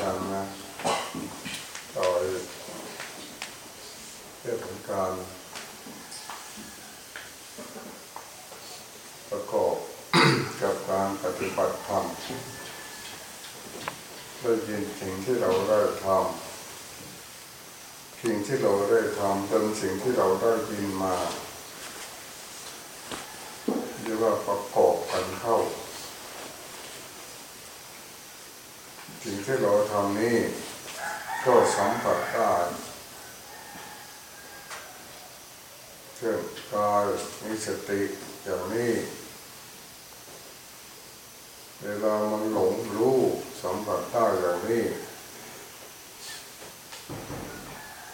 กันนะต่อเรื่องของการประกอบกับการปฏิบัติธรรมได้ยินสิ่งที่เราได้ทำสิ่งที่เราได้ทำเป็นสิ่งที่เราได้ยินมาเรียกว่าประกอบกันเข้า สิ่งที่เราทำนี่ก็สัมผัสได้เช่นกายมีสติอย่างนี้เวลามันหลงรู้สัมผัสได้อย่างนี้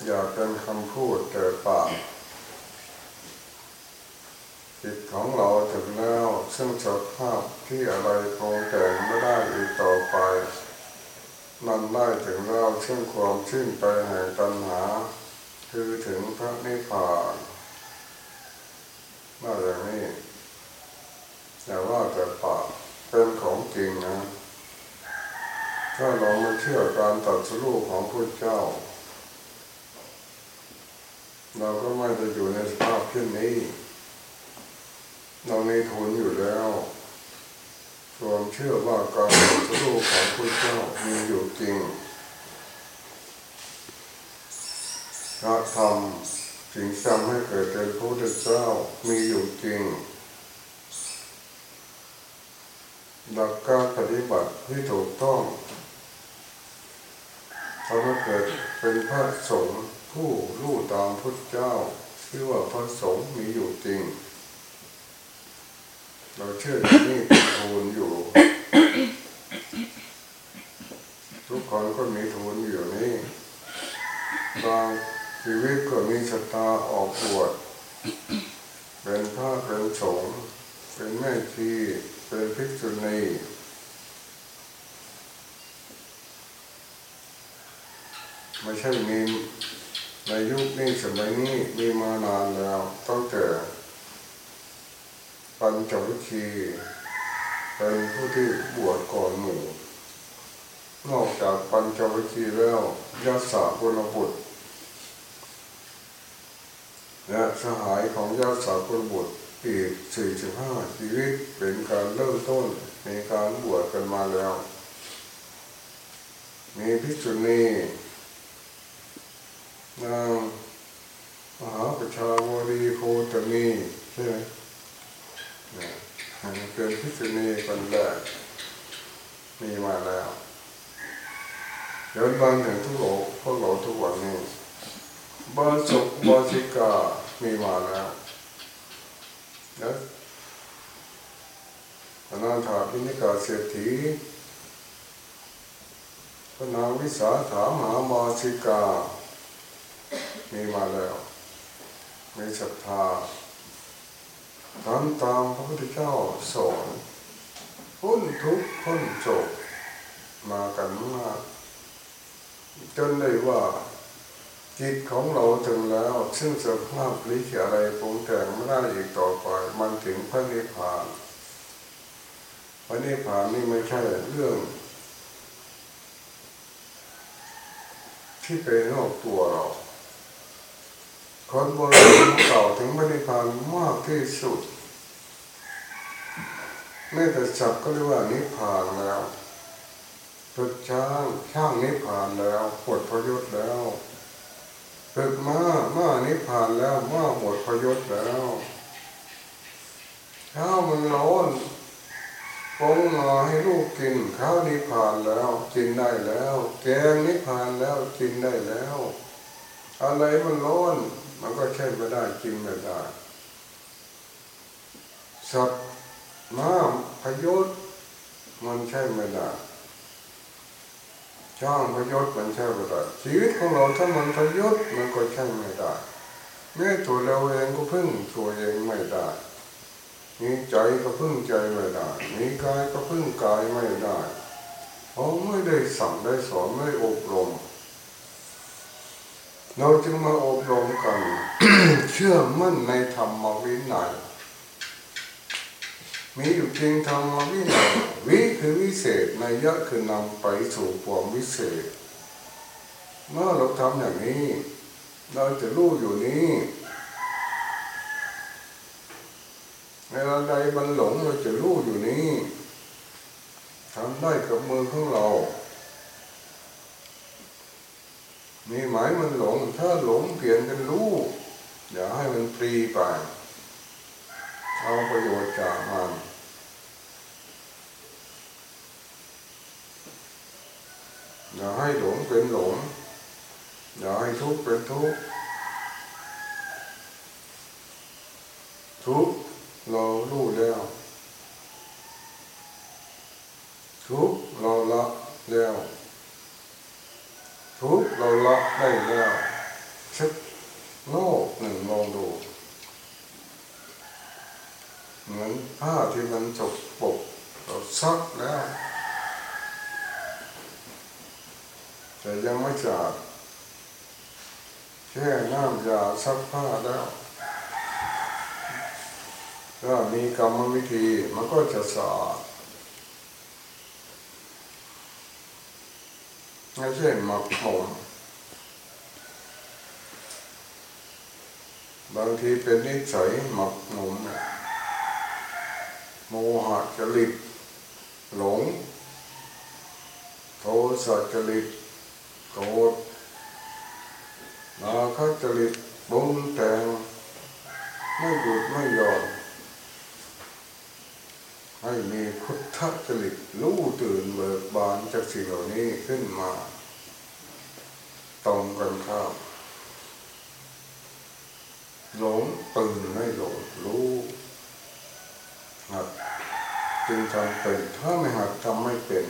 อย่าเป็นคำพูดแต่ปากจิตของเราถึงแล้วซึ่งสภาพที่อะไรคงแต่งไม่ได้อีกต่อไป มันได้ถึงเราซึ่งความชื่นไปแห่งตัณหา คือถึงพระนิพพานน่าอย่างนี้อย่ว่าแต่ปากเป็นของจริงนะ ถ้าเราม่เชื่อการตัดสู้ของพระเจ้า เราก็ไม่จะอยู่ในสภาพเช่นนี้ เรามีทุนอยู่แล้ว ความเชื่อว่าการตัดสู้ของพระเจ้ามีอยู่จริงพระธรรมจึงทำให้เกิดเป็นพระพุทธเจ้ามีอยู่จริงหลักการปฏิบัติที่ถูกต้องทำให้เกิดเป็นพระสงฆ์ผู้รู้ตามพุทธเจ้าชื่ว่าพระสงฆ์มีอยู่จริง เราเชื่ออย่างนี้เป็นทูลอยู่ ทุกคนก็มีทูลอยู่นี่บางชีวิตก็มีศรัทธาออกบวชเป็นพระเป็นสงฆ์เป็นแม่ชีเป็นภิกษุณีไม่ใช่มีในยุคนี้สมัยนี้มีมานานแล้วตั้งแต่ ปัญจวิคีเป็นผู้ที่บวชก่อนหมู่ นอกจากปัญจวิคีแล้วยศสากุลบุตรและสหายของยศสากุลบุตรอีกสี่สิบห้าชีวิตเป็นการเริ่มต้นในการบวชกันมาแล้ว มีภิกษุณีนางมหาประชาวรีโคตมีใช่ไหม เนี่ยเป็นภิกษุณีคนแรกมีมาแล้วเดินบานถึงทุกโลกพวกเราทุกวันนี้บาสุกบาสิกามีมาแล้วนะอนันถาพินิกาเศรษฐีพระนางวิสาถามหามาสิกา มีมาแล้ว มีศรัทธา ทำตามพระพุทธเจ้าสอนพ้นทุกข์พ้นโศกมากันมากจนได้ว่าจิตของเราถึงแล้ว ซึ่งสภาพลิขิตอะไรปรุงแต่งไม่ได้อีกต่อไป มันถึงพระนิพพานพระนิพพานนี่ไม่ใช่เรื่อง ที่เป็นนอกตัวเรา คนโบราณเก่าถึงพระนิพพานมากที่สุดแม้แต่จับก็เรียกว่านิพพานแล้วฝึกช้างช่างนิพพานแล้วปวดพยศแล้วฝึกม้าม้านิพพานแล้วม้าหมดพยศแล้วข้าวมันร้อนปงมาให้ลูกกินข้าวนิพพานแล้วกินได้แล้ว แกงนิพพานแล้วกินได้แล้ว อะไรมันร้อน มันก็ใช้ไม่ได้กินไม่ได้สัตว์ม้าพยศมันใช่ไม่ได้ช่างพยศมันใช่ไม่ได้ชีวิตของเราถ้ามันพยศมันก็ใช่ไม่ได้แม้ตัวเราเองก็พึ่งตัวเองไม่ได้มีใจก็พึ่งใจไม่ได้มีกายก็พึ่งกายไม่ได้เพราะไม่ได้สั่งได้สอนไม่อบรม เราจึงมาอบรมกัน เชื่อมั่นในธรรมวินัยมีอยู่จริงธรรมวินัยวิคือวิเศษนัยยะคือนำไปสู่ความวิเศษ เมื่อเราทำอย่างนี้ เราจะรู้อยู่นี้เวลาใดมันหลงเราจะรู้อยู่นี้ทำได้กับมือของเรา มีหมายมันหลง ถ้าหลงเปลี่ยนเป็นรู้อย่าให้มันฟรีไปเอาประโยชน์จากมันอย่าให้หลงเป็นหลง อย่าให้ทุกข์เป็นทุกข์ทุกข์เรารู้แล้ว ทุกข์เราละแล้ว ละได้แล้วชักโลกหนึ่งลองดู เหมือนผ้าที่มันจกปกเราซักแล้ว แต่ยังไม่สะอาดแค่น้ำยาซักผ้าแล้วถ้ามีกรรมวิธีมันก็จะสะอาดไม่ใช่หมักหมมางทีเป็นนิสัยหมักหมมเนี่ยโมหะจริตหลง โทสะจริตโกรธราคะจริตบุญแต่งไม่หยุดไม่ยอนให้มีพุทธจริตรู้ตื่นเบิกบานจากสิ่งเหล่านี้ขึ้นมาตรงกันข้าม หลงตื่นไม่หลงรู้หัดจึงทำเป็นถ้าไม่หัดทำไม่เป็น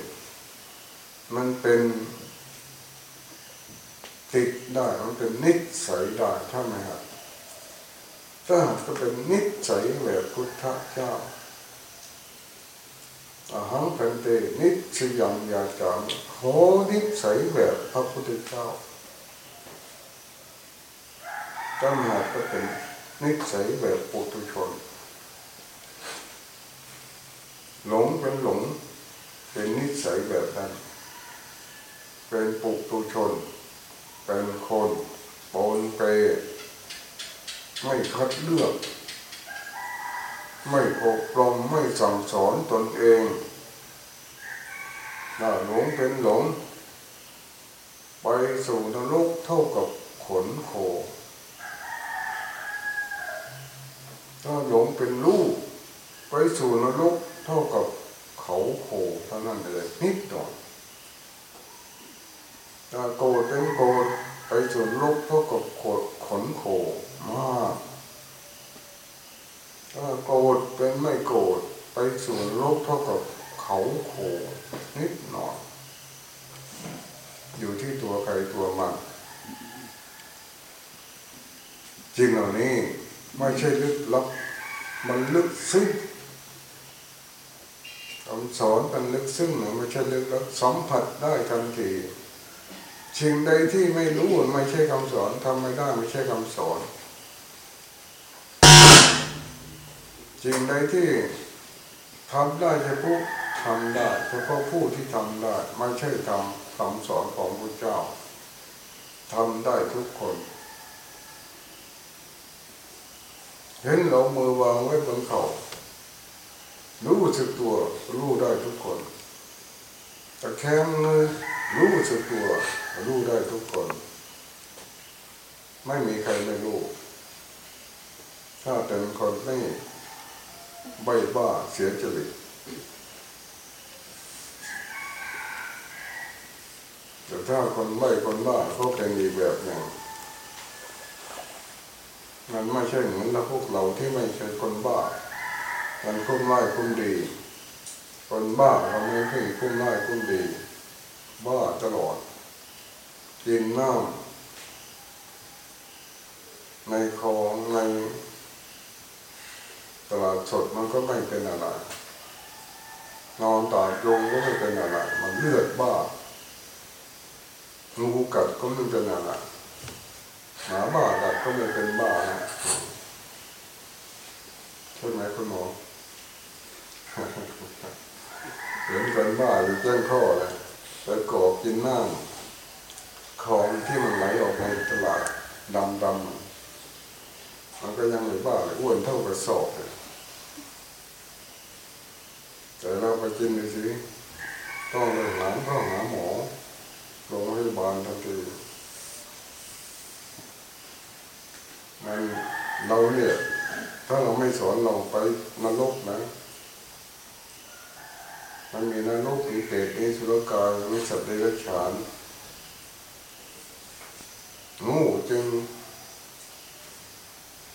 มันเป็นติดได้มันเป็นนิสัยได้ถ้าไม่หัดถ้าหัดก็เป็นนิสัยแบบพุทธเจ้าอาหังเป็นเตนิสยังยาจามโหนิสัยแบบพระพุทธเจ้า ถ้าไม่หัดก็เป็นนิสัยแบบปุถุชน หลงเป็นหลง เป็นนิสัยแบบนั้น เป็นปุถุชน เป็นคนปนเปไม่คัดเลือก ไม่อบรมไม่สั่งสอนตนเองถ้าหลงเป็นหลง ไปสู่นรกเท่ากับขนโค ถ้าหลงเป็นลูกไปสู่นรกเท่ากับเขาโคเท่านั้นเลยนิดหน่อยถ้าโกรธเป็นโกรธไปสู่นรกเท่ากับขดขนโคมากถ้าโกรธเป็นไม่โกรธไปสู่นรกเท่ากับเขาโคนิดหน่อยอยู่ที่ตัวใครตัวมันจริงเหล่านี้ ไม่ใช่ลึกลับ มันลึกซึ้งคำสอนมันลึกซึ้งนะไม่ใช่ลึกลับสัมผัสได้ทันทีสิ่งใดที่ไม่รู้ไม่ใช่คำสอนทำไม่ได้ไม่ใช่คำสอนสิ่งใดที่ทำได้เฉพาะทำได้เฉพาะผู้ที่ทำได้ไม่ใช่ทำคำสอนของพระเจ้าทำได้ทุกคน เห็นเรามือวางไว้บนเขารู้สึกตัวรู้ได้ทุกคนตะแคงมือรู้สึกตัวรู้ได้ทุกคน ไม่มีใครไม่รู้ ถ้าเป็นคนไม่ใบบ้าเสียจริตแต่ถ้าคนใบคนบ้าเขาเป็นอีกแบบหนึ่ง มันไม่ใช่เหมือนเราพวกเราที่ไม่ใช่คนบ้า มันคุ้มร้ายคุ้มดี คนบ้าเราไม่ใช่คุ้มร้ายคุ้มดี บ้าตลอดกินน้ำในคลองในตลาดสดมันก็ไม่เป็นอะไร นอนตากลงก็ไม่เป็นอะไร มันเลือดบ้างูกัดก็ไม่เป็นอะไร หมาบ้ากัดก็ไม่เป็นบ้านะใช่ไหมคุณหมอเห็นคนบ้าอยู่แจ้งข้อเลยไปกอบกินน้ำของที่มันไหลออกในตลาดดำดำมันก็ยังไม่บ้าเลยอ้วนเท่ากระสอบเลยแต่เราไปกินดูสิต้องไปหาต้องหาหมอโรงพยาบาลทันที มันเราเนี่ยถ้าเราไม่สอนเราไปนรกนะ มันมีนรกมีเปรตมีสุรกายมีสัตว์เดรัจฉานงูจึง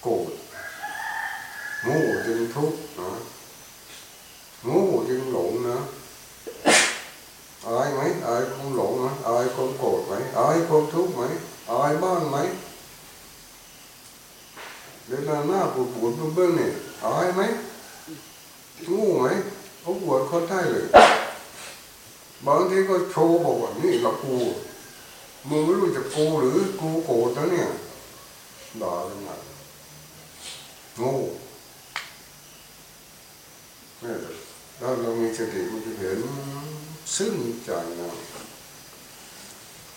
โกรธงูจึงทุกข์นะงูจึงหลงนะอายไหมอายความหลงไหมอายความโกรธไหมอายความทุกข์ไหมอายบ้างไหมเวลาหน้า ปวดปวดเบื้องเนี่ยอายไหมงูไหมเขาบวชคนได้เลย บางทีก็โชว์บอกว่านี่เรากูมึงไม่รู้จะกูหรือกูโกรธนะเนี่ยด่าเลยนะง่เนี่ยถ้าเรามีสติมันจะเห็นซึ้งใจนะ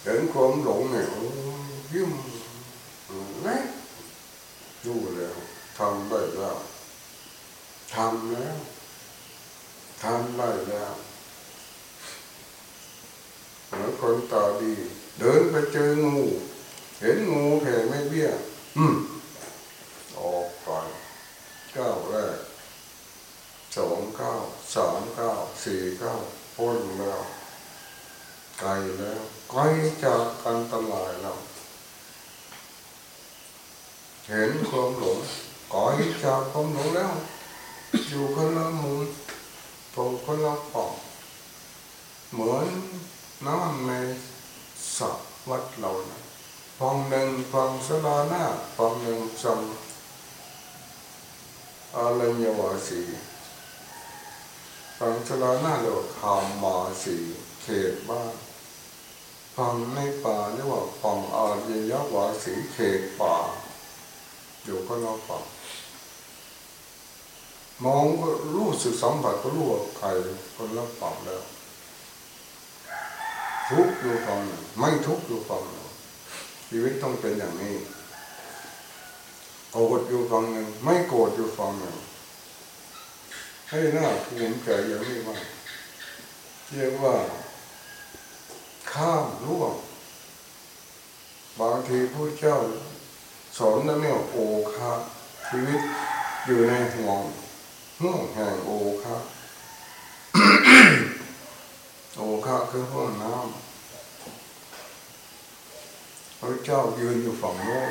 เห็นความหลงเนี่ยยิ้มเล็กดูแล้ว ทำได้แล้วทำแล้วทำได้แล้วเหมือนคนตาดี เดินไปเจองู เห็นงูแผ่ไม่เบี้ย อืมออกไปก้าวแรกสองก้าวสามก้าวสี่ก้าวพ้นแล้วไกลแล้วไกลจากอันตรายแล้วเห็นความหลง ไกลจากความหลงแล้ว อยู่คนละมุมตรงคนละฝั่งเหมือนน้ำในสระวัดเรานะฝั่งหนึ่งฝั่งสลาหน้าฝั่งหนึ่งสังอารัญวาสีฝั่งสลาหน้าเรียกว่าคามมาสีเขตบ้านฝั่งในป่าเรียกว่าฝั่งอารัญวาสีเขตป่าอยู่คนละฝั่ง มองก็รู้สึกสัมผัสก็รู้ว่าใครคนละฝั่งแล้ว ทุกอยู่ฝั่งหนึ่งไม่ทุกอยู่ฝั่งหนึ่งชีวิตต้องเป็นอย่างนี้โกรธอยู่ฝั่งหนึ่งไม่โกรธอยู่ฝั่งหนึ่งให้หน้าภูมิใจอย่างนี้ว่าเรียกว่า ข้ามร่วงบางทีผู้เจ้าสอนนั่นเนี่ยโอคาชีวิตอยู่ในห่วง ห้วงแห่งโอคะโอคะคือห้องน้ำพระเจ้ายืนอยู่ฝั่งโน้น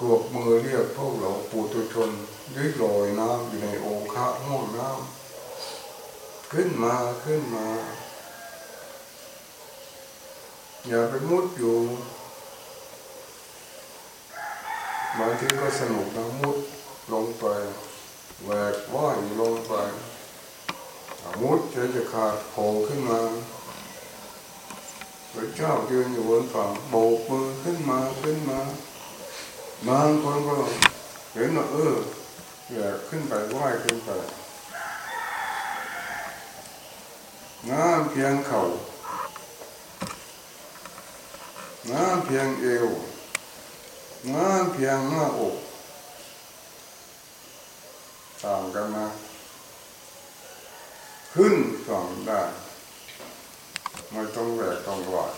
กวกมือเรียกพวกเราปูตุชนยึดลอยน้ำอยู่ในโอคะห้องน้ำขึ้นมาขึ้นมา อย่าไปมุดอยู่บางทีก็สนุกนะมุด ลงไปแหวกว่ายลงไปมุดจะจะขาดโผล่ขึ้นมาพระเจ้ายืนอยู่บนฝั่งโบกมือขึ้นมาขึ้นมาบางคนก็เห็นว่าเอออยากขึ้นไปว่ายขึ้นไปงามเพียงเขา่างามเพียงเอวงามเพียงหน้าอก ต่างกันนะขึ้นฝั่งได้ ไม่ต้องแหวกต้องวาย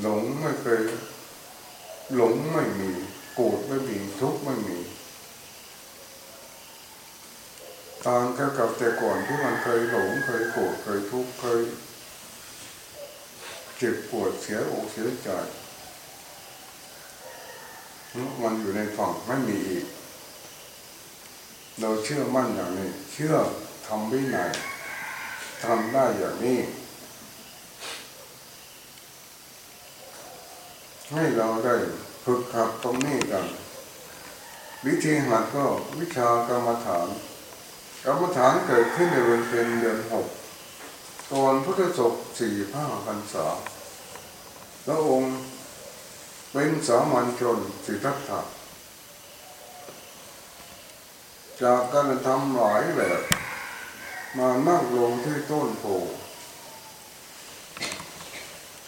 หลงไม่เคย หลงไม่มี โกรธไม่มีทุกข์ไม่มีต่างกันกับแต่ก่อนที่มันเคยหลงเคยโกรธเคยทุกข์เคยเจ็บปวดเสียอกเสียใจ มันอยู่ในฝั่งไม่มีอีก เราเชื่อมั่นอย่างนี้ เชื่อทำวินัยทำได้อย่างนี้ ให้เราได้ฝึกขับตรงนี้กัน วิธีหัดก็วิชากรรมฐานกรรมฐานเกิดขึ้นในวันเป็นเดือนหกตอนพุทธศกสี่ห้าพรรษาแล้วองค์ เป็นสามัญชนสิทธัตถะจากการทำหลายแบบมานั่งลงที่ต้นโพ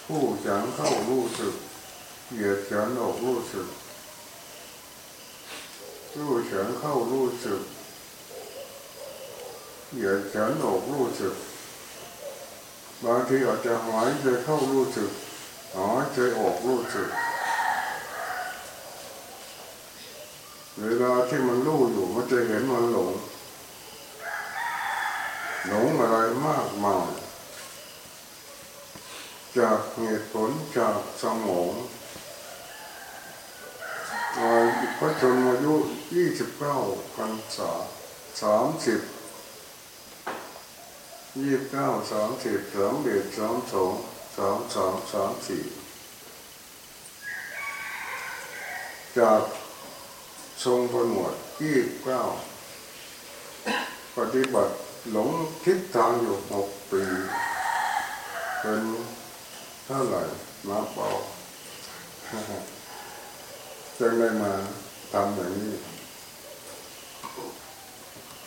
ผู้ฉันเข้ารู้สึกเหยียดฉันออกรู้สึกผู้ฉันเข้ารู้สึกเหยียดฉันออกรู้สึกบางทีอาจจะหายใจเข้ารู้สึกหายใจออกรู้สึก เวลาที่มันรู้อยู่มันจะเห็นมันหลง หลงอะไรมากมายจากเหตุผลจากสมองพระชนอายุยี่สิบเก้าพรรษาสามสิบยี่สิบเก้าสามสิบสามเอ็ดสามสองสามสามสามสี่จาก ทรงผนวดยี่สิบเก้าปฏิบัติหลงทิศทางอยู่หกปีเป็นเท่าไหร่มาเปล่าจึงได้มาทำอย่างนี้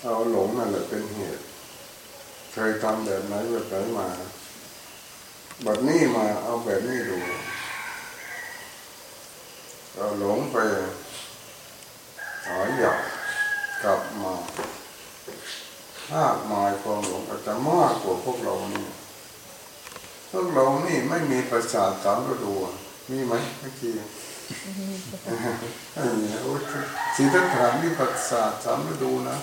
เอาหลงนั่นแหละเป็นเหตุ เคยทำแบบไหนแบบไหนมาแบบนี้มาเอาแบบนี้ดูเราหลงไป หายอยากกลับมามากมายความหลงอาจจะมากกว่าพวกเรานี่พวกเรานี่ไม่มีประสาทสามฤดูมีไหมเมื่อกี้โอ้สีทัฐานมีประสาทสามฤดูนะ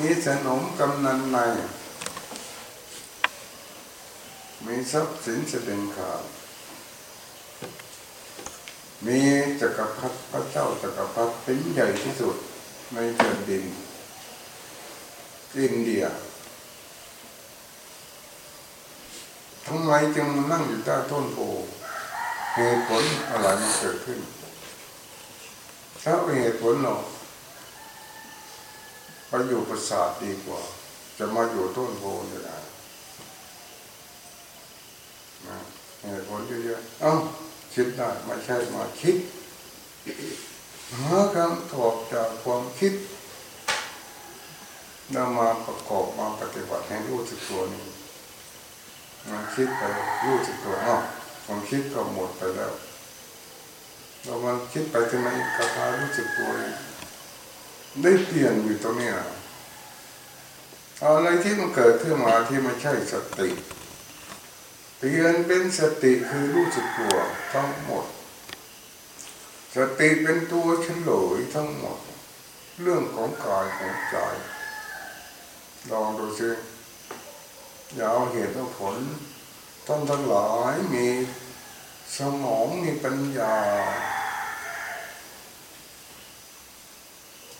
มีสนมกำนันในมีทรัพย์สินเสด็จขาด มีจักรพรรดิพระเจ้าจักรพรรดิเป็นใหญ่ที่สุดในแผ่นดินอินเดียทำไมจึงนั่งอยู่ใต้ต้นโพเหตุผลอะไรมันเกิดขึ้นถ้าเป็นเหตุผลเราไปอยู่ประสาทดีกว่า จะมาอยู่ต้นโพนี่ได้นะเหตุผลเยอะๆเอ้า คิดได้ไม่ใช่มาคิดหาคำตอบจากความคิดนำมาประกอบมาปฏิบัติให้รู้สึกตัวนี้มันคิดไปรู้สึกตัวอ้าวความคิดก็หมดไปแล้วเรามันคิดไปทำไมกระทารู้สึกตัวได้เปลี่ยนอยู่ตรงนี้อะไรที่มันเกิดขึ้นมาที่ไม่ใช่สติ เปลี่ยนเป็นสติคือรู้สึกตัวทั้งหมด สติเป็นตัวเฉลยทั้งหมด เรื่องของกายของใจลองดูสิอย่าเอาเหตุและผลท่านทั้งหลายมีสมองมีปัญญา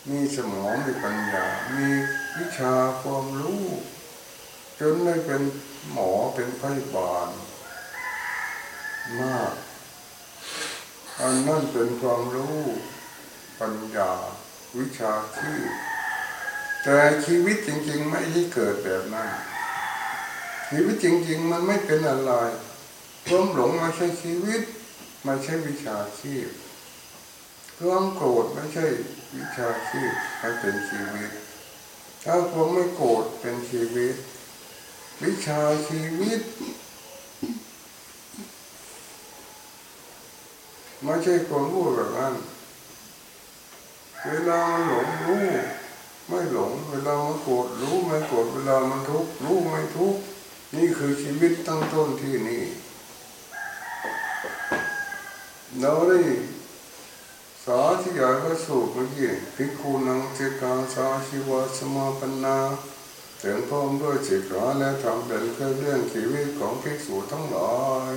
มีสมองมีปัญญา มีวิชาความรู้ จนได้เป็นหมอเป็นพยาบาลมาก อันนั่นเป็นความรู้ปัญญาวิชาที่แต่ชีวิตจริง ๆ ไม่ได้เกิดแบบนั้นชีวิตจริง ๆ มันไม่เป็นอะไรความหลงไม่ใช่ชีวิตไม่ใช่วิชาชีพความโกรธไม่ใช่วิชาชีพไม่เป็นชีวิต ถ้าความไม่โกรธเป็นชีวิต วิชาชีวิต ไม่ใช่ความรู้แบบนั้นเวลามันหลงรู้ไม่หลง เวลามันโกรธรู้ไม่โกรธเวลามันทุกข์รู้ไม่ทุกข์นี่คือชีวิตตั้งต้นที่นี่เราได้สาธยายพระสูตรเมื่อกี้พิคูนังเจกาสาชีวสมาปนา ถึงพร้อมด้วยจิตขาและทำเป็นเครื่องเลี้ยงชีวิตของภิกษุทั้งหลาย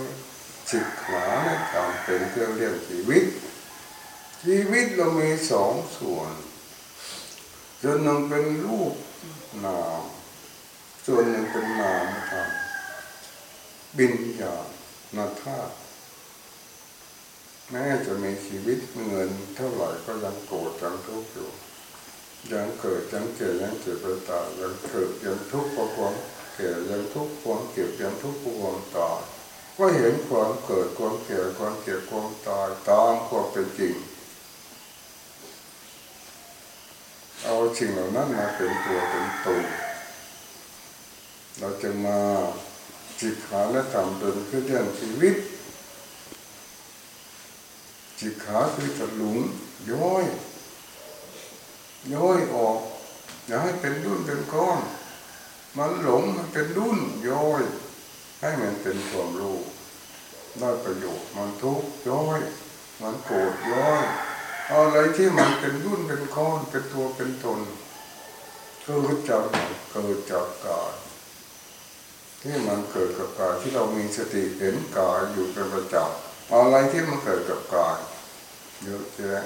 จิตขาและทำเป็นเครื่องเลี้ยงชีวิต ชีวิตเรามีสองส่วนส่วนหนึ่งเป็นรูปนามส่วนหนึ่งเป็นนามธรรมบินญาณธาตุแม้จะมีชีวิตเงินเท่าไหร่ก็ยังโกรธยังทุกข์อยู่ ยังเกิดยังเกิดยังเจ็บไปตายยังเกิดยังทุกข์เพราะความเกิดยังทุกข์ความเก็บยังทุกข์เพระความตายก็เห็นความเกิดความเกิดความเก็บความตายตามความเป็นจริง เอาสิ่งเหล่านั้นมาเป็นตัวเป็นตนเราจะมาจิตขาและทำเป็นคือเรื่องชีวิตจิตขาคือจะหลุมย้อย ย้อยออก อย่าให้เป็นดุนเป็นก้อน มันหลงมันเป็นดุนย้อย ให้มันเป็นความรู้ได้ประโยชน์มันทุกย้อย มันโกรธย้อยอะไรที่มันเป็นรุ่นเป็นก้อนเป็นตัวเป็นตนเกิดจากเกิดจากกายที่มันเกิดกับกายที่เรามีสติเห็นกายอยู่เป็นประจำอะไรที่มันเกิดกับกายเยอะแยะ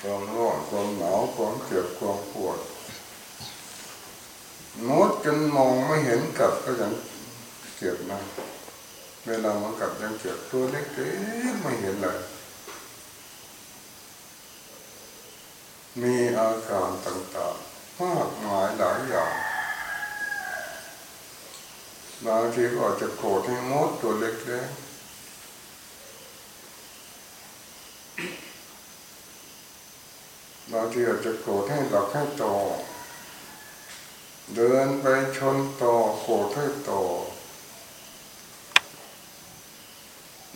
ความร้อนความหนาวความเจ็บความปวดมดจนมองไม่เห็นกับก็ยังเจ็บนะเวลามันกัดยังเจ็บตัวเล็กๆไม่เห็นเลย มีอาการต่างๆมากมายหลายอย่างบางทีก็อาจจะโกรธให้มดตัวเล็กๆ บางทีอาจจะโกรธให้หลักให้โตเดินไปชนต่อโกรธให้โต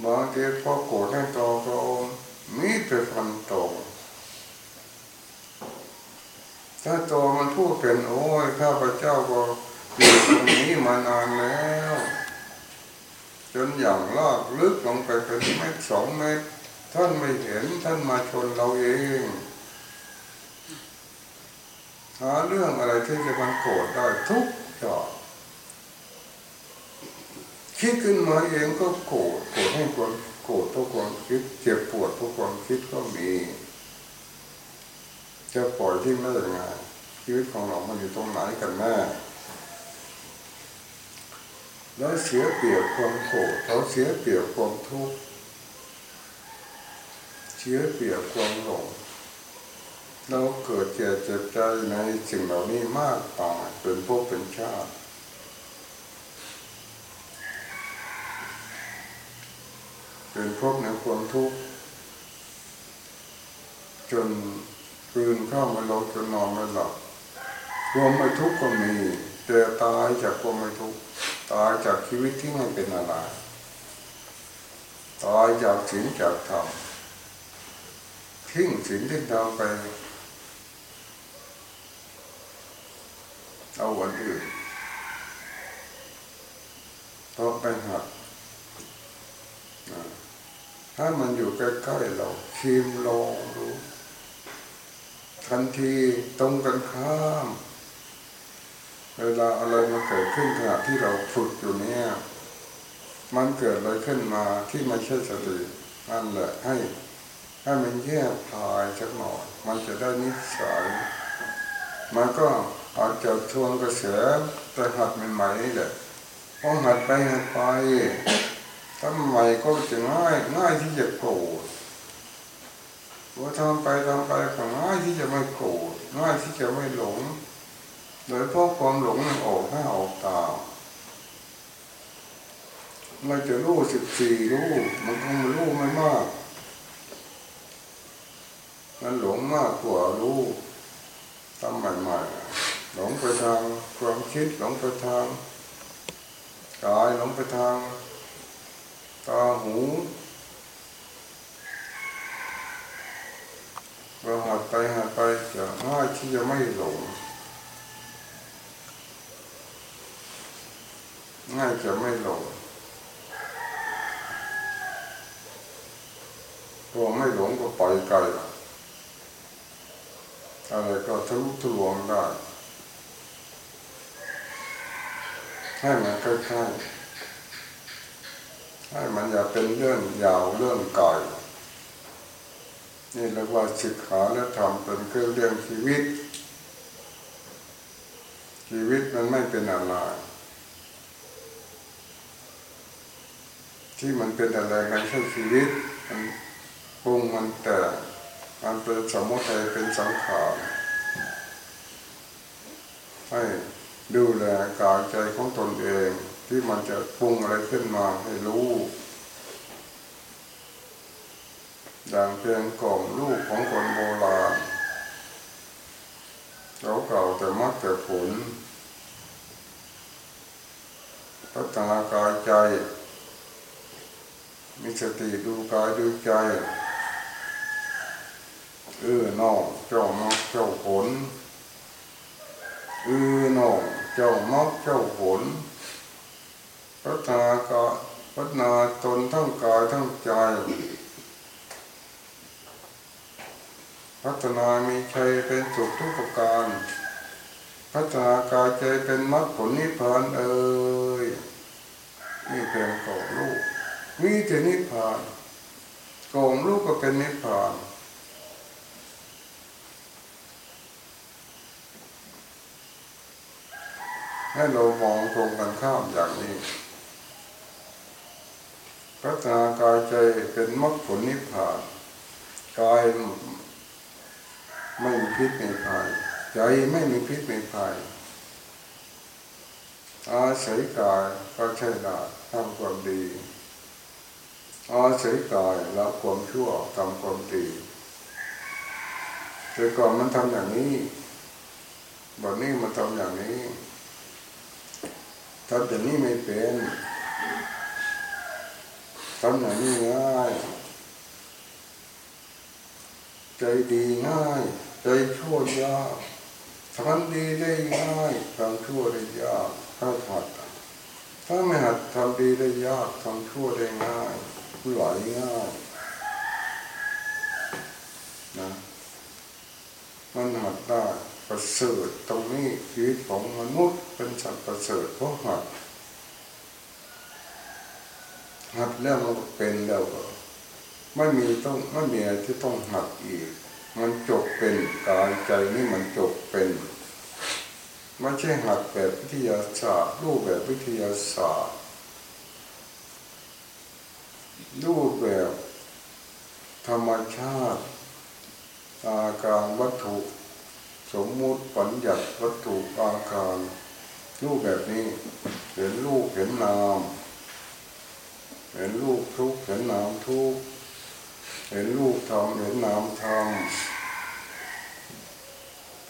บางทีพอโกรธให้โตก็มีแต่ฟันโตถ้าตัวมันพูดเป็นโอ้ยข้าพเจ้าก็อยู่ตรงนี้มานานแล้ว จนอย่างลากลึกลงไปเป็นเมตรสองเมตร ท่านไม่เห็นท่านมาชนเราเอง หาเรื่องอะไรที่จะมันโกรธได้ทุกอย่างคิดขึ้นมาเองก็โกรธโกรธให้คนโกรธทุกคนคิดเจ็บปวดทุกคนคิดก็มี จะปล่อยที่ไม่ได้ไงชีวิตของเรา มันอยู่ตรงไหนกันแน่แล้วเสียเปรียบความโกรธเขาเสียเปรียบความทุกข์เสียเปรียบความหลง เราเกิดเจ็บเจ็บใจในสิ่งเหล่านี้มากต่ายเป็นพวกเป็นชาติเป็นพวกในความทุกข์จนคืนเข้ามาลงจนนอนไม่หลับความไม่ทุกข์ก็มีแต่ตายจากความไม่ทุกข์ตายจากชีวิตที่ไม่เป็นอะไรตายจากศีลจากธรรมทิ้งศีลที่ทำไป เอาวันอื่นเพราะไปหักถ้ามันอยู่ใกล้ๆเราชิมลองดูทันทีตรงกันข้าม เวลาอะไรมาเกิดขึ้นขณะที่เราฝึกอยู่เนี่ยมันเกิดอะไรขึ้นมาที่ไม่ใช่สตินั่นแหละให้ให้มันแยกพายสักหน่อย มันจะได้นิสัย มันก็ อาจจะทวนกระแสแต่หัดใหม่ๆนี่แหละพอหัดไปหัดไปทำใหม่ก็จะง่ายง่ายที่จะโกรธว่าทำไปทำไปก็ง่ายที่จะไม่โกรธง่ายที่จะไม่หลง โดยเพราะความหลงมันออกให้ออกตาเราจะรู้สิบสี่รู้มันคงรู้ไม่มาก มันหลงมากกว่ารู้ทำใหม่ๆ หลงไปทางความคิดหลงไปทางกายหลงไปทางตาหูเราหัดไปหัดไปจะง่ายที่จะไม่หลงง่ายจะไม่หลงพอไม่หลงก็ไปไกลอะไรก็ทะลุทะลวงได้ ให้มันใกล้ๆให้มันอย่าเป็นเรื่องยาวเรื่องไกลนี่เรียกว่าศึกษาและทำเป็นเครื่องเรื่องชีวิต ชีวิตมันไม่เป็นอะไรที่มันเป็นอะไรกันใช่ชีวิตมันปรุงมันแต่มันเป็นสมมติเป็นสังขารให้ ดูแลกายใจของตนเอง ที่มันจะปรุงอะไรขึ้นมาให้รู้อย่างเพียงกล่อมลูกของคนโบราณเราเก่าแต่มักแต่ผล พัฒนากายใจ มีสติดูกายดูใจ เออน้องเจ้ามักเจ้าผล เออน้องเจ้ามักเจ้าผลพัฒนากาพัฒนาตนทั้งกายทั้งใจ พัฒนามีชัยเป็นสุขทุกประการ พัฒนากายใจเป็นมรรคผลนิพพานเอ่ยนี่เพียงของลูกมีแต่นิพพานกองลูกก็เป็นนิพพาน ให้เรามองตรงกันข้ามอย่างนี้พัฒนากายใจเป็นมรรคผลนิพพานกายไม่มีพิษไม่ภัยใจไม่มีพิษไม่ภัยอาศัยกายก็ใช่ได้ทำความดีอาศัยกายละความชั่วทำความดีแต่ก่อนมันทำอย่างนี้บัดนี้มันทำอย่างนี้ ทำอย่างนี้ไม่เป็นทำอย่างนี้ง่าย ใจดีง่าย ใจชั่วยากทำดีได้ง่ายทำชั่วได้ยากถ้าหัดถ้าไม่หัดทำดีได้ยากทำชั่วได้ง่ายไหลง่ายนะมันหัดได้ ประเสริฐตรงนี้ชีวิตของมนุษย์เป็นสัตว์ประเสริฐเพราะหัดหัดแล้วมันเป็นแล้วก็ไม่มีต้องไม่มีอะไรที่ต้องหัดอีก มันจบเป็นกายใจนี่มันจบเป็นไม่ใช่หัดแบบวิทยาศาสตร์รูปแบบวิทยาศาสตร์รูปแบบธรรมชาติอาการวัตถุ สมมุติปัญญัติวัตถุอาการรูปแบบนี้ เห็นรูปเห็นนาม เห็นรูปทุกเห็นนามทุกเห็นรูปธรรมเห็นนามธรรม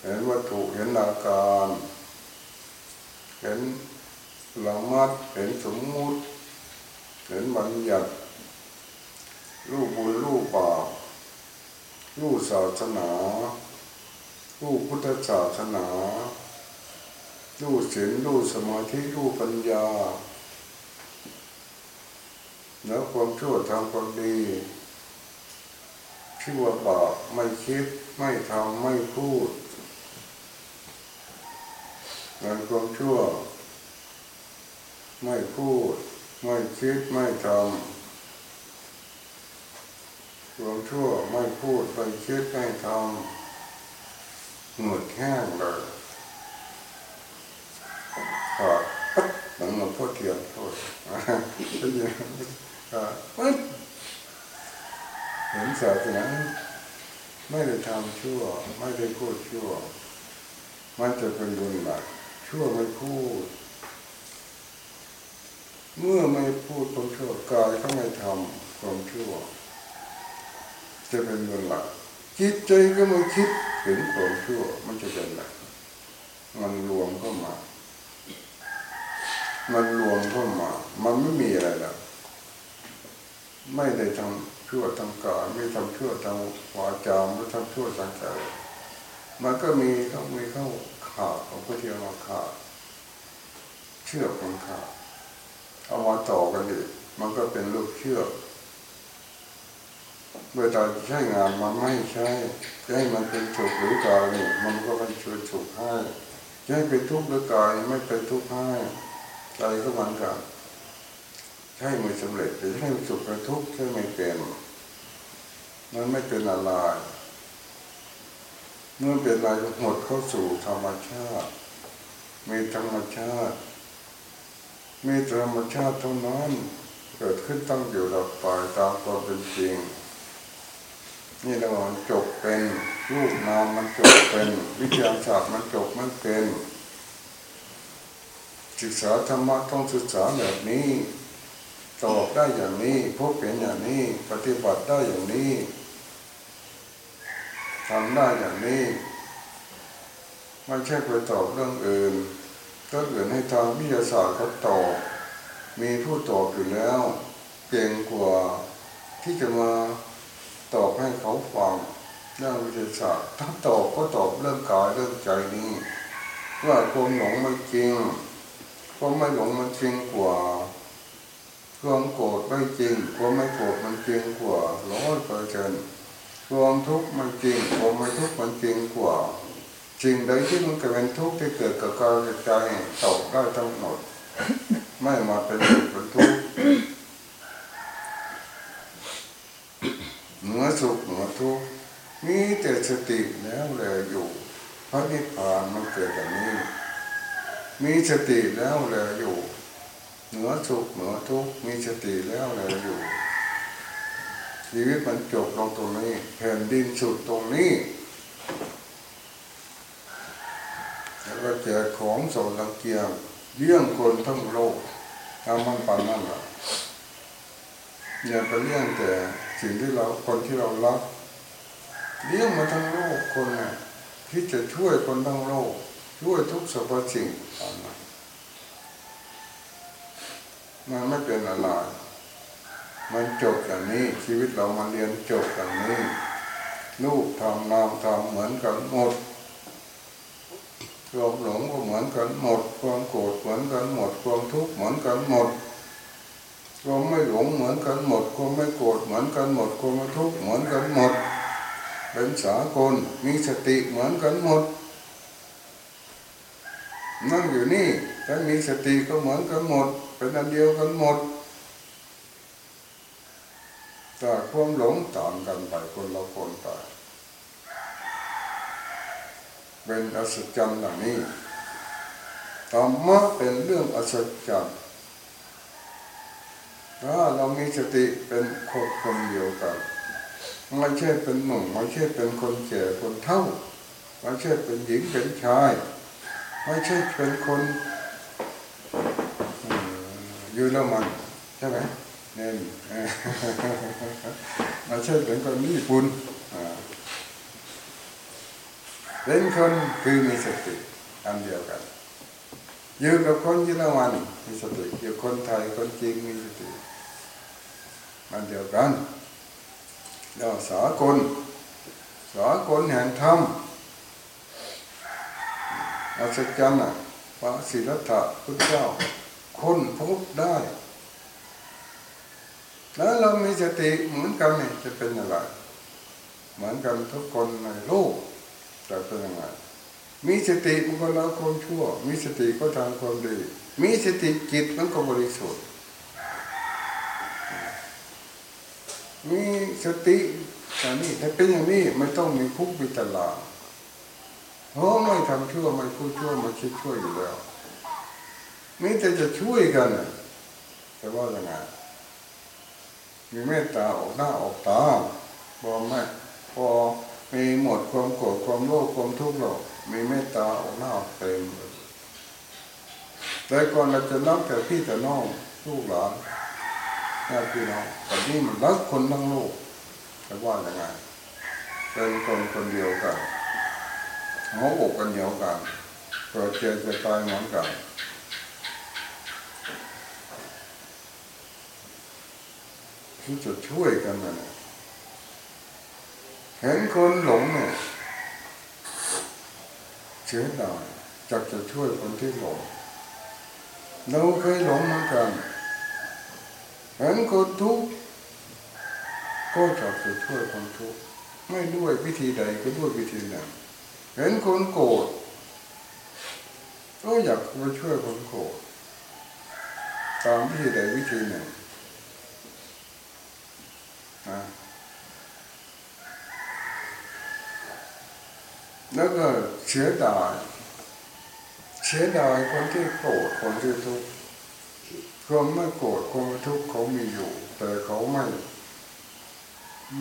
เห็นวัตถุเห็นอาการ เห็นละมัดเห็นสมมุติ เห็นบัญญัติรูปบุญรูปบาปรูปศาสนา รูปพุทธศาสนารูปศีลรูปสมาธิรูปปัญญาแล้วความชั่วทำความดีที่ว่าบาปไม่คิดไม่ทำไม่พูดงานความชั่ว ไม่พูด ไม่คิดไม่ทำความชั่วไม่พูดไม่คิดไม่ทำ หงุดแห้งเลยขาดปั๊บเหมือนมันพูดเทียนโทษเป็นอย่างนี้ขาดเห็นศาสนาไม่ได้ทำชั่ว ไม่ได้พูดชั่ว มันจะเป็นบุญหนักชั่วไม่พูด เมื่อไม่พูดความชั่วกายก็ไม่ทำความชั่ว จะเป็นบุญหลักจิตใจก็ไม่คิด ถึงความชั่วมันจะเป็นหลักมันรวมเข้ามา มันรวมเข้ามา มันไม่มีอะไรแล้วไม่ได้ทำชั่วทางกายไม่ทำชั่วทางวาจาไม่ทำชั่วทางใจมันก็มีต้องมีเข้าขาดของพุทธิมาขาดเชือกมันขาดเอามาต่อกันดิมันก็เป็นลูกเชือก เมื่อเราใช้งานมันไม่ใช่จะให้มันเป็นถูกหรือกายนี่มันก็เป็นช่วยถูกให้จะให้เป็นทุกข์หรือกายไม่เป็นทุกข์ให้ใจก็เหมือนกันใช่ไม่สำเร็จหรือให้สุขเป็นทุกข์ใช่ไม่เป็นมันไม่เป็นอะไรเมื่อเป็นอะไรหมดเข้าสู่ธรรมชาติมีธรรมชาติมีธรรมชาติเท่านั้นเกิดขึ้นตั้งอยู่ดับไปตามความเป็นจริง นี่เราจบเป็นรูปนามมันจบเป็น วิทยาศาสตร์มันจบมันเป็น ศึกษาธรรมะต้องศึกษาแบบนี้ ตอบได้อย่างนี้พบเห็นอย่างนี้ ปฏิบัติได้อย่างนี้ทำได้อย่างนี้ไม่ใช่ไปตอบเรื่องอื่นเรื่องอื่นให้ทางวิทยาศาสตร์เขาตอบมีผู้ตอบอยู่แล้วเก่งกว่าที่จะมา ตอบให้เขาฟังเรื่องวิทยาศาสตร์ถ้าตอบก็ตอบเรื่องกายเรื่องใจนี้ ว่าความหลงไม่จริงความไม่หลงมันจริงกว่าความโกรธไม่จริงความไม่โกรธมันจริงกว่าร้อยเปอร์เซ็นต์ความทุกข์มันจริงความไม่ทุกข์มันจริงกว่าสิ่งใดที่มันเกิดเป็นทุกข์ที่เกิดกับกายกับใจตอบได้ทั้งหมด ไม่มาเป็นสุขเป็นทุกข์เห นือสุขเหนือทุกข์มีแต่สติแล้วแลอยู่พระนิพพานมันเกิดอย่างนี้ มีสติแล้วแลอยู่เหนือสุขเหนือทุกข์มีสติแล้วแลอยู่ ชีวิตมันจบลงตรงนี้แผ่นดินสุดตรงนี้แล้วก็เจอของโสลังเกียงเลี้ยงคนทั้งโลกทำมันปันนั่นแหละอย่าไปเลี้ยงแต่ สิ่งที่เราคนที่เรารักเลี้ยงมาทั้งโลกคนน่ะที่จะช่วยคนทั้งโลก ช่วยทุกสรรพสิ่งมันไม่เป็นอะไรมันจบอย่างนี้ชีวิตเรามาเรียนจบอย่างนี้ลูกทำนามทำเหมือนกันหมดความหลงก็เหมือนกันหมด ความโกรธเหมือนกันหมด ความทุกข์เหมือนกันหมด ความไม่หลงเหมือนกันหมดความไม่โกรธเหมือนกันหมดความไม่ทุกข์เหมือนกันหมด เป็นสากลมีสติเหมือนกันหมด นั่งอยู่นี่ถ้ามีสติก็เหมือนกันหมด เป็นอันเดียวกันหมดแต่ความหลงต่างกันไปคนละคนไปเป็นอัศจรรย์อย่างนี้ธรรมะเป็นเรื่องอัศจรรย์ ถ้าเรามีสติเป็นคนคนเดียวกันไม่ใช่เป็นหนุ่มไม่ใช่เป็นคนแก่คนเฒ่าไม่ใช่เป็นหญิงเป็นชาย ไม่ใช่เป็นคนอยู่แล้วมันใช่ไหมเนี่ยไม่ใช่เป็นคนญี่ปุ่นเป็นคนคือมีสติอันเดียวกันอยู่กับคนเยอรมันมีสติอยู่คนไทยคนจีนมีสติ อันเดียวกันเราสากล สากลแห่งธรรมอัศจรรย์อะพระศิรัตถะพุทธเจ้า คนพบได้ แล้วเรามีสติเหมือนกันนี่จะเป็นอะไร เหมือนกันทุกคนในโลกจะเป็นยังไงมีสติมันก็ละความชั่ว มีสติก็ทำความดี มีสติจิตมันก็บริสุทธิ์ มีสติแต่นี่ถ้าเป็นอย่างนี้ไม่ต้องมีคุกมีตลาดเพราะไม่ทำชั่วไม่พูดชั่วไม่คิดชั่วอยู่แล้วมีแต่จะช่วยกันแต่ว่ายังไงมีเมตตาออกหน้าออกตาพอไหมพอมีหมดความโกรธความโลภความทุกข์เรามีเมตตาออกหน้าออกเต็มแต่ก่อนเราจะรักแต่พี่แต่น้องลูกหลาน ญาติพี่น้องแต่นี่มันรักคนทั้งโลกแต่ว่ายังไงเป็นคนคนเดียวกันหัวอกกันเดียวกันเกิดเจ็บจะตายเหมือนกันที่จะช่วยกันนะเห็นคนหลงเนี่ยเสียดายจักจะช่วยคนที่หลงเราเคยหลงเหมือนกัน เห็นคนทุกข์ก็จักจะช่วยคนทุกข์ไม่ด้วยวิธีใดก็ด้วยวิธีหนึ่งเห็นคนโกรธก็อยากไปช่วยคนโกรธตามวิธีใดวิธีหนึ่งนะแล้วก็เสียดายเสียดายคนที่โกรธคนที่ทุกข์ ความไม่โกรธความไม่ทุกข์เขามีอยู่ แต่เขาไม่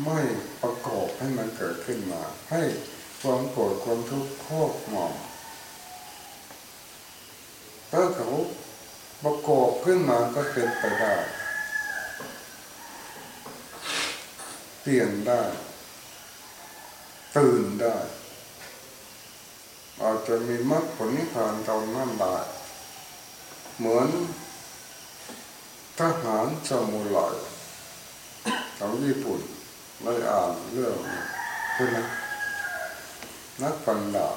ไม่ประกอบให้มันเกิดขึ้นมา ให้ความโกรธความทุกข์ครอบงำถ้าเขาประกอบขึ้นมาก็เป็นไปได้เปลี่ยนได้ ตื่นได้ อาจจะมีมรรคผลนิพพานตอนนั้นได้เหมือน ทหารซามูไรของญี่ปุ่นได้อ่านเรื่องใช่ไหมนักปันดาบ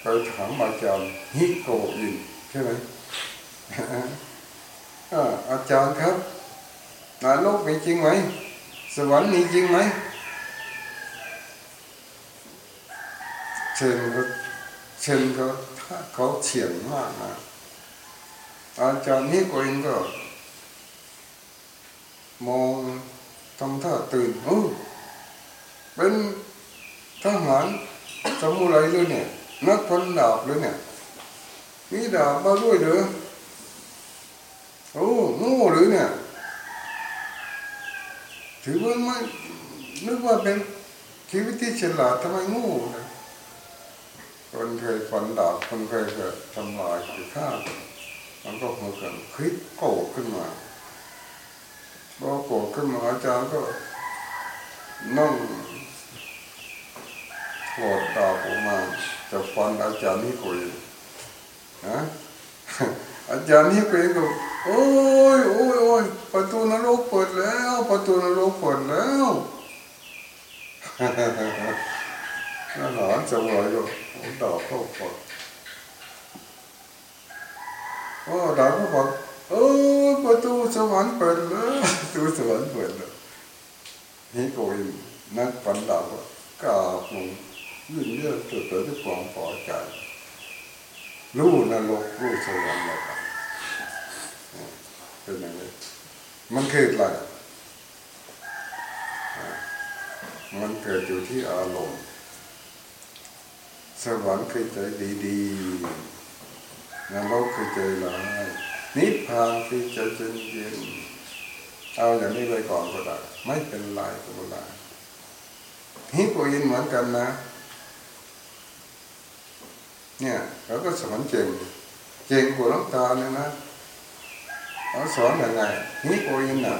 ไปถามอาจารย์ฮิโกอินใช่ไหมอ่าอาจารย์ครับนรกมีจริงไหม สวรรค์มีจริงไหมเชนเขาเชนเขาเขาเฉียนมากนะ อาจารย์ฮิโกอินก็มองทำท่าตื่นเออเป็นทหารสมุไรเลยเนี่ย นักพันดาบเลยเนี่ยมีดาบมาด้วยเหรอโอ้โง่หรือเนี่ย ถือว่าไม่นึกว่าเป็นชีวิตที่ฉลาดทำไมโง่นะคนเคยฟันดาบคนเคยเกิดทำลายคือฆ่า มันก็หัวกันคลิกโกรธขึ้นมาพอโกรธขึ้นมาอาจารย์ก็นั่งถอดดาออกมาจะฟันอาจารย์นี่คุยนะอาจารย์นี่คุยก็โอ้ยโอ้ยโอ้ยประตูนรกเปิดแล้ว ประตูนรกเปิดแล้วนั่นหลานจะไหวก็ดาบเข้าปาก โอ้ดาบเข้าปากเออประตูสวรรค์เปิดแล้วประตูสวรรค์เปิดแล้วนี่โกยนักปันดาบก็กราบลงยื่นเยื่อจุดเกิดด้วยความพอใจรู้นรกรู้สวรรค์แล้วครับเป็นอย่างนี้มันเกิดอะไรมันเกิดอยู่ที่อารมณ์สวรรค์คือใจดีๆ นรกคือใจร้ายนิพพานคือใจเย็นๆเอาอย่างนี้ไปก่อนก็ได้ไม่เป็นไรก็ได้ฮิปโปอินเหมือนกันนะ เนี่ยเราก็สอนเก่งเก่งกว่าน้ำตาเลยนะเขาสอนยังไงฮิปโปอินน่ะ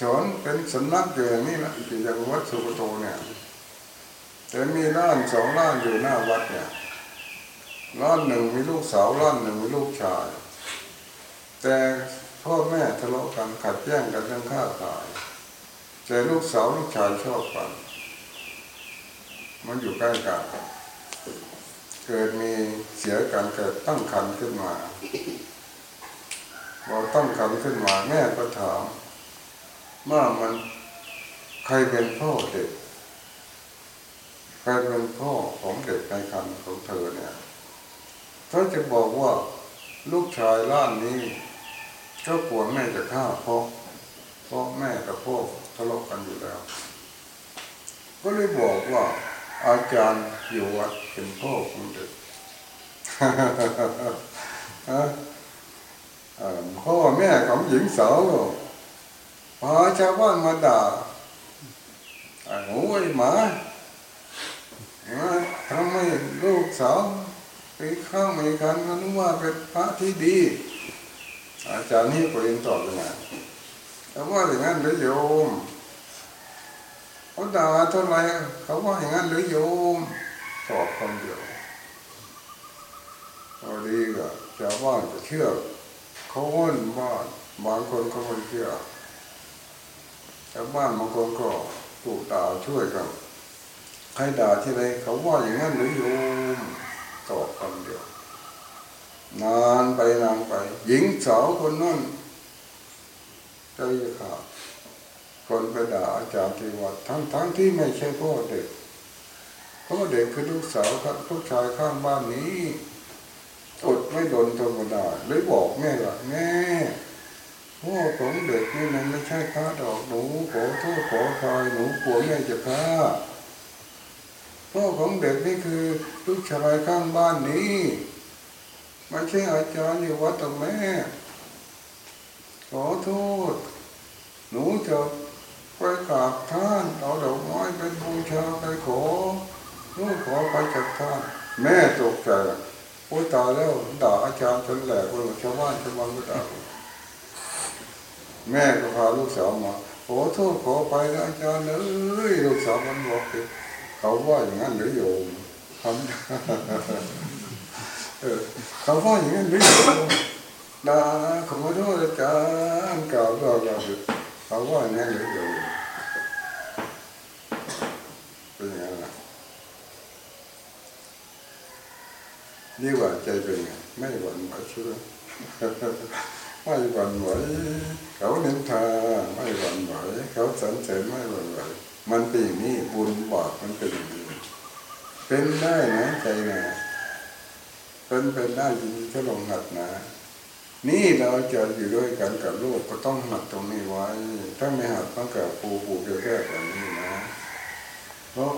สอนเป็นสำนักอยู่อย่างนี้นะอยู่อย่างวัดสุโขทัยเนี่ยแต่มีร้านสองร้านอยู่หน้าวัดเนี่ย ร้านหนึ่งมีลูกสาวร้านหนึ่งมีลูกชาย แต่พ่อแม่ทะเลาะกันขัดแย้งกันเรื่องค่าขาย แต่ลูกสาวลูกชายชอบกัน มันอยู่ใกล้กันเกิดมีเสียกันเกิดตั้งคันขึ้นมาพอตั้งคันขึ้นมาแม่ก็ถามว่ามันใครเป็นพ่อเด็กใครเป็นพ่อของเด็กในครรภ์ของเธอเนี่ย ถ้าจะบอกว่าลูกชายล้านนี้ ก็กลัวแม่จะฆ่าพ่อเพราะแม่กับพ่อทะเลาะกันอยู่แล้ว ก็เลยบอกว่า อาจารย์อยู่วัดเป็นพ่อของเด็กพ่อแม่ของหญิงสาวพาชาวบ้านมาด่าไอ้หูไอหมาทำให้ลูกสาว ไปข้างไม่กันก็นึกว่าเป็นพระที่ดี อาจารย์นี่ปรินตอบยังไงแต่ว่าอย่างนั้นหรือโยมเขาด่าเท่าไหร่เขาว่าอย่างนั้นหรือโยมตอบคำเดียวพอดีก็ชาวบ้านจะเชื่อเขาว่นบ้านบางคนเขาไม่เชื่อชาวบ้านบางคนก็ถูกด่าช่วยกันใครด่าที่ไรเขาว่าอย่างนั้นหรือโยม ตอบคำเดียวนานไปนานไป หญิงสาวคนนั้นใจขาดคนไปด่าอาจารย์ที่วัดทั้งทั้งที่ไม่ใช่พ่อเด็กเพราะเด็กคือลูกสาวครับลูกชายข้างบ้านนี้อดไม่โดนธรรมดาเลยบอกแม่ว่าแม่พ่อของเด็กนี่มันไม่ใช่ค้าดอกหนูขอโทษขอทายหนูกลัวแม่จะฆ่า พ่อของเด็กนี่คือลูกชายข้างบ้านนี้ไม่ใช่อาจารย์อยู่วัดตรงแม่ขอโทษ หนูจะไปกราบท่านเอาดอกไม้เป็นบูชาไปขอหนูขอไปจากท่าน แม่ตกใจโอ้ตายแล้วด่าอาจารย์จนแหลกเลยชาวบ้านชาวบ้านก็ด่าแม่ก็พาลูกสาวมาขอโทษขอไปนะอาจารย์เอ้ยลูกสาวมันบอกสิ เขาว่าอย่างนั้นหรือโยมทำเออเขาว่าอย่างนั้นหรือโยมดาขอโทษอาจารย์กล่าวก็กล่าวเขาว่าอย่างนั้นหรือโยมเป็นอย่างนั้นนะนี่ว่าใจเป็นไงไม่หวั่นไหวใช่ไหมไม่หวั่นไหวเขาเน้นทาไม่หวั่นไหวเขาสรรเสริญไม่หวั่นไหว มันเป็นอย่างนี้บุญบาปมันเป็นอย่างนี้เป็นได้นะใจนะเป็นเป็นได้จริงๆถ้าลงหัดนะ นี่เราจะอยู่ด้วยกันกับโลกก็ต้องหัดตรงนี้ไว้ ถ้าไม่หัดต้องกับปูปูเกแค่แบบนี้นะเพราะ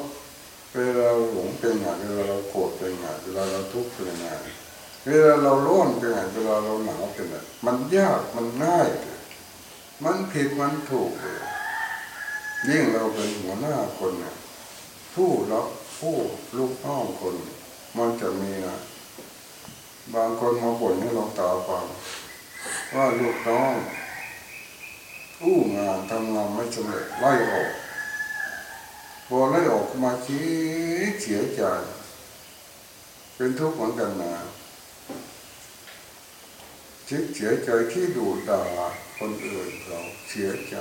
เวลาเราหลงเป็นไงเวลาเราโกรธเป็นไงเวลาเราทุกข์เป็นไงเวลาเราร้อนเป็นไงเวลาเราหนาวเป็นไงมันยากมันง่าย มันผิดมันถูกเลย ยิ่งเราเป็นหัวหน้าคนเนี่ยผู้รับผู้ลูกน้องคน มันจะมีนะบางคนมาบ่นให้เราตาฟังว่าลูกน้องอู้งานทำงานไม่สำเร็จไล่ออกพอไล่ออกมาคิดเสียใจเป็นทุกข์เหมือนกันนะคิดเสียใจที่ดูด่าคนอื่นเราเสียใจ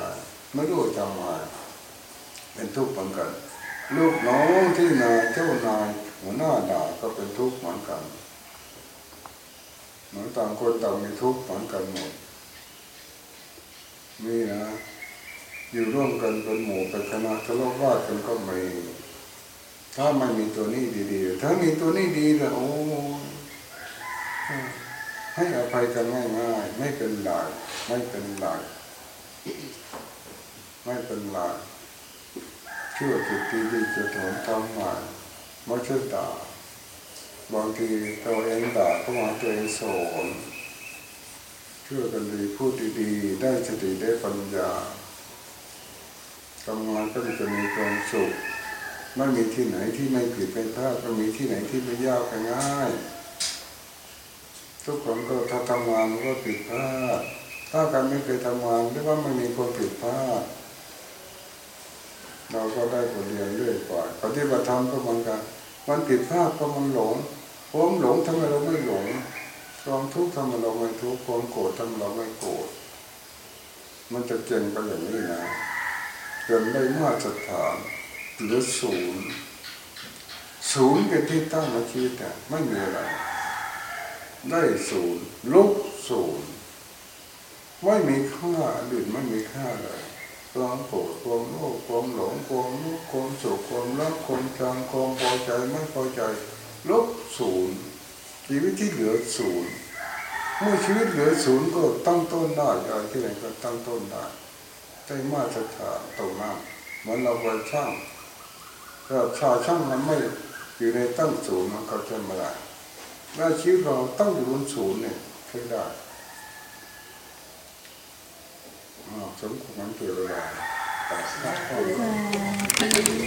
ไม่รู้จะมา เป็นทุกข์เหมือนกัน ลูกน้องที่นายเจ้านายหัวหน้าด่าก็เป็นทุกข์เหมือนกันเหมือนต่างคนต่างมีทุกข์เหมือนกันหมดนี่นะอยู่ร่วมกันเป็นหมู่เป็นคณะทะเลาะว่ากันก็ไม่ถ้าไม่มีตัวนี้ดีๆ ถ้ามีตัวนี้ดีแล้วโอ้ให้อภัยกันง่ายๆไม่เป็นไรไม่เป็นไรไม่เป็นไร ชื่อจุดที่ดีจะถอนทำใหม่ไม่ใช่ด่าบางทีตัวเองด่าก็มาตัวเองสอนเชื่อกันดีพูดดีๆ ได้สติได้ปัญญาทำงานก็จะมีความสุขไม่มีที่ไหนที่ไม่ผิดเป็นพลาดไม่มีที่ไหนที่ไม่ยากไม่ง่าย ทุกคนก็ถ้าทำงานก็ผิดพลาดถ้าการไม่เคยทำงานหรือว่าไม่มีความผิดพลาด เราก็ได้บทเรียนเรื่อยไปปฏิบัติธรรมก็เหมือนกันมันผิดพลาดเพระมันหลงความหลงทำไมเราไม่หลงความทุกข์ทำไมเราไม่ทุกข์ความโกรธทำไมเราไม่โกรธมันจะเก่งไปอย่างนี้นะจนได้มาตรฐานหรือศูนย์ศูนย์เป็นที่ตั้งของชีวิตเนี่ยไม่มีอะไร ได้ศูนย์ลบศูนย์ไม่มีค่าอื่นไม่มีค่าเลย ความโกรธความโลภความหลงความรู้ความสุขความรักความชังความพอใจไม่พอใจ ลบศูนย์ชีวิตที่เหลือศูนย์เมื่อชีวิตเหลือศูนย์ก็ตั้งต้นได้อะไรที่ไหนก็ตั้งต้นได้ได้มาตรฐานตรงนั้นเหมือนเราไปช่างถ้าชาช่างมันไม่อยู่ในตั้งศูนย์มันก็ใช้ไม่ได้ถ้าชีวิตเราตั้งอยู่บนศูนย์เนี่ยใช้ได้ อ้าวสมคว